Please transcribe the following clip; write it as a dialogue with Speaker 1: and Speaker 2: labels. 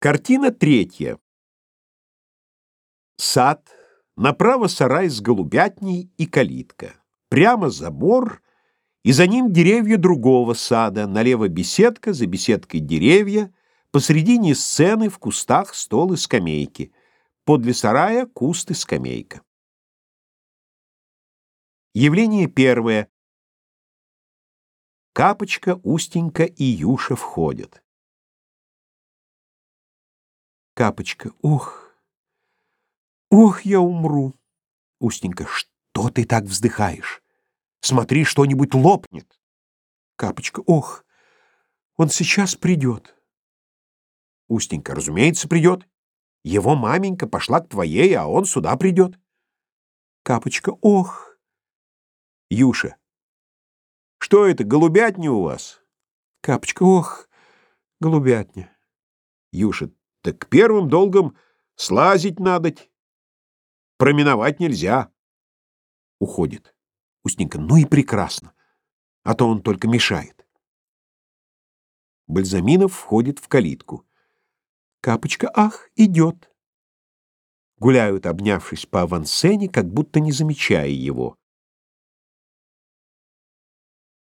Speaker 1: Картина третья. Сад, направо сарай с голубятней и калитка. Прямо забор, и за ним деревья другого сада, налево беседка, за беседкой деревья, посредине сцены в кустах стол и скамейки. Подле сарая куст и скамейка. Явление первое. Капочка, Устенька и Юша входят.
Speaker 2: Капочка. Ох, ох, я умру.
Speaker 1: Устенька. Что ты так вздыхаешь? Смотри, что-нибудь лопнет.
Speaker 2: Капочка. Ох, он сейчас придет.
Speaker 1: Устенька. Разумеется, придет. Его маменька пошла к твоей, а он сюда придет.
Speaker 2: Капочка. Ох.
Speaker 1: Юша. Что это, голубятня у вас?
Speaker 2: Капочка. Ох, голубятня.
Speaker 1: Юша. Так первым долгом слазить надоть. Проминовать нельзя. Уходит. Устенька, ну и прекрасно. А то он только мешает. Бальзаминов входит в калитку.
Speaker 2: Капочка, ах, идет.
Speaker 1: Гуляют, обнявшись по авансцене, как будто не замечая его.